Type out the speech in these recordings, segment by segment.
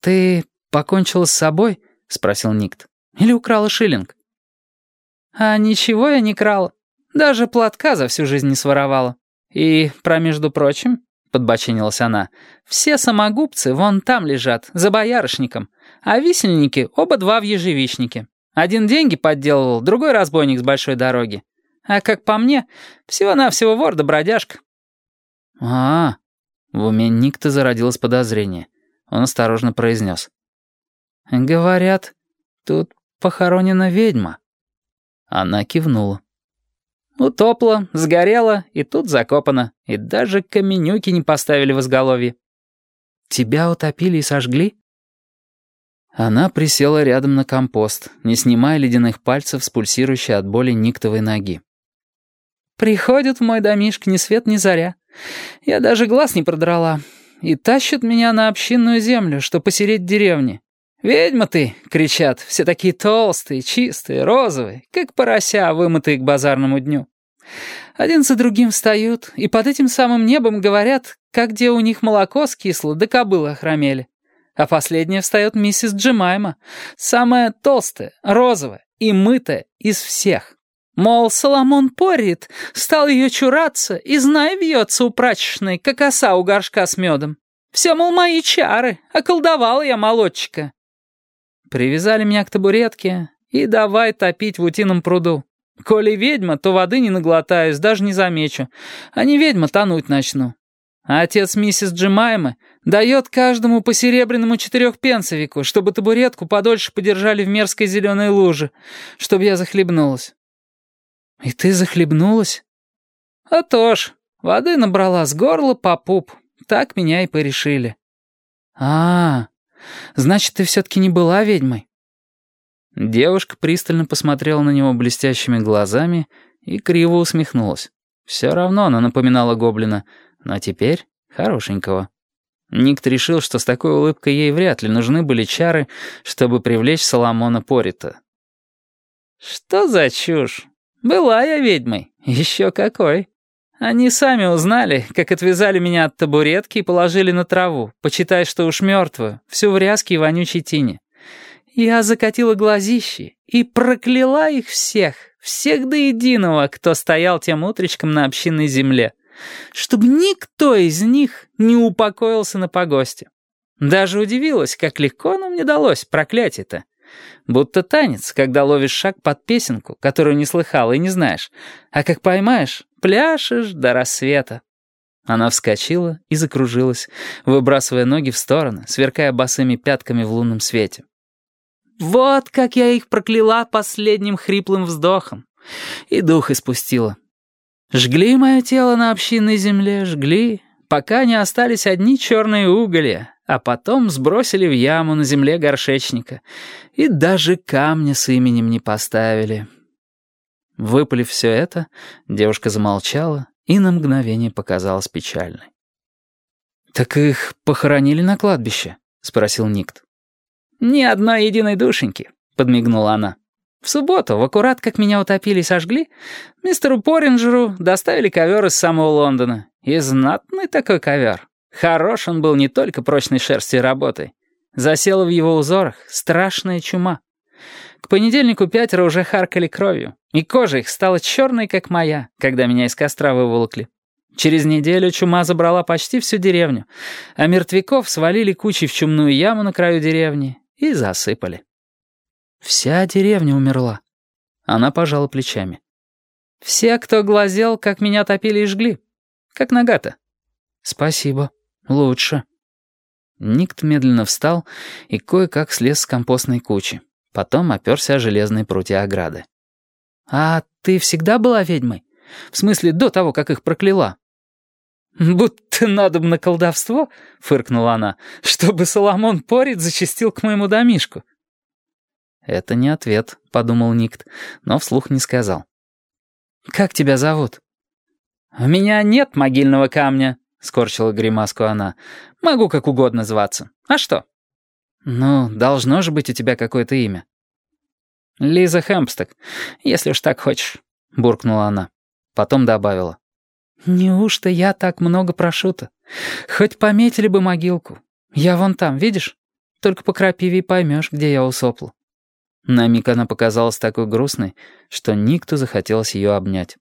«Ты покончила с собой?» — спросил Никт. «Или украла шиллинг?» «А ничего я не крала. Даже платка за всю жизнь не своровала. И, про между прочим, — подбочинилась она, — все самогубцы вон там лежат, за боярышником, а висельники оба два в ежевичнике. Один деньги подделывал, другой разбойник с большой дороги. А как по мне, всего-навсего вор да бродяжка». «А, -а в уме Никта зародилось подозрение. Он осторожно произнес. «Говорят, тут похоронена ведьма». Она кивнула. Утопла, сгорела и тут закопана. И даже каменюки не поставили в изголовье. «Тебя утопили и сожгли?» Она присела рядом на компост, не снимая ледяных пальцев с пульсирующей от боли никтовой ноги. «Приходят в мой домишко ни свет ни заря. Я даже глаз не продрала. И тащат меня на общинную землю, что посереть деревни. «Ведьма ты!» — кричат. Все такие толстые, чистые, розовые, как порося, вымытые к базарному дню. Один за другим встают, и под этим самым небом говорят, как где у них молоко скисло, да кобылы охромели. А последняя встает миссис Джемайма, самая толстая, розовая и мытая из всех. Мол, Соломон порит, стал ее чураться, и, знай, вьется у прачечной, как оса у горшка с медом. Все, мол, мои чары, околдовала я молодчика. Привязали меня к табуретке и давай топить в утином пруду. Коли ведьма, то воды не наглотаюсь, даже не замечу. А не ведьма, тонуть начну. А отец миссис Джемаймы дает каждому по серебряному четырехпенсовику, чтобы табуретку подольше подержали в мерзкой зеленой луже, чтобы я захлебнулась. И ты захлебнулась? А то ж, воды набрала с горла по пуп. Так меня и порешили. А, Значит, ты все-таки не была ведьмой?» Девушка пристально посмотрела на него блестящими глазами и криво усмехнулась. Все равно она напоминала гоблина, но теперь хорошенького. Никт решил, что с такой улыбкой ей вряд ли нужны были чары, чтобы привлечь Соломона Порита. «Что за чушь? Была я ведьмой. Еще какой!» Они сами узнали, как отвязали меня от табуретки и положили на траву, почитай, что уж мертвую, всю в ряске и вонючей тине. Я закатила глазищи и прокляла их всех, всех до единого, кто стоял тем утречком на общинной земле, чтобы никто из них не упокоился на погосте. Даже удивилась, как легко оно мне далось, проклятие-то. Будто танец, когда ловишь шаг под песенку, которую не слыхал и не знаешь, а как поймаешь, пляшешь до рассвета. Она вскочила и закружилась, выбрасывая ноги в стороны, сверкая босыми пятками в лунном свете. Вот как я их прокляла последним хриплым вздохом. И дух испустила. Жгли мое тело на общинной земле, жгли, пока не остались одни черные уголья, а потом сбросили в яму на земле горшечника. И даже камня с именем не поставили. Выпалив все это, девушка замолчала и на мгновение показалась печальной. «Так их похоронили на кладбище?» — спросил Никт. «Ни одной единой душеньки», — подмигнула она. «В субботу, в аккурат, как меня утопили и сожгли, мистеру Поринджеру доставили ковер из самого Лондона. И знатный такой ковер. Хорош он был не только прочной шерстью и работой. Засела в его узорах страшная чума. К понедельнику пятеро уже харкали кровью, и кожа их стала черной, как моя, когда меня из костра выволокли. Через неделю чума забрала почти всю деревню, а мертвяков свалили кучей в чумную яму на краю деревни и засыпали. Вся деревня умерла. Она пожала плечами. Все, кто глазел, как меня топили и жгли. Как нога-то. Спасибо. «Лучше». Никт медленно встал и кое-как слез с компостной кучи. Потом оперся о железные прутья ограды. «А ты всегда была ведьмой? В смысле, до того, как их прокляла?» «Будто надо бы на колдовство», — фыркнула она, «чтобы Соломон Порит зачастил к моему домишку». «Это не ответ», — подумал Никт, но вслух не сказал. «Как тебя зовут?» «У меня нет могильного камня», — скорчила гримаску она. «Могу как угодно зваться. А что?» «Ну, должно же быть у тебя какое-то имя». «Лиза Хэмпсток, если уж так хочешь», — буркнула она. Потом добавила. «Неужто я так много прошу-то? Хоть пометили бы могилку. Я вон там, видишь? Только по крапиве поймешь, где я усопла». На миг она показалась такой грустной, что никто захотелось ее обнять.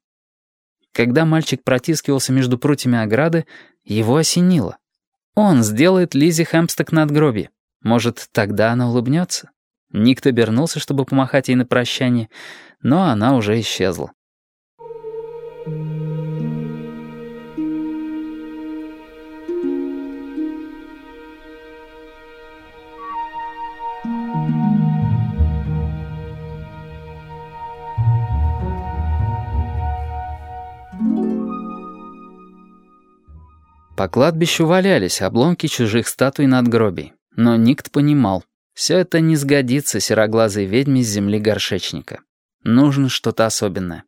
Когда мальчик протискивался между прутьями ограды, его осенило. Он сделает Лизе Хэмпсток надгробие. Может, тогда она улыбнется? Ник обернулся, чтобы помахать ей на прощание, но она уже исчезла. По кладбищу валялись обломки чужих статуй надгробий, но Никт понимал, все это не сгодится сероглазой ведьме с земли горшечника. Нужно что-то особенное.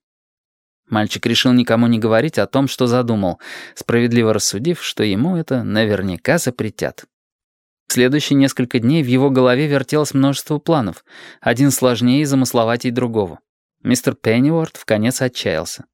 Мальчик решил никому не говорить о том, что задумал, справедливо рассудив, что ему это наверняка запретят. В следующие несколько дней в его голове вертелось множество планов, один сложнее и замысловатей другого. Мистер Пенниуорт вконец отчаялся.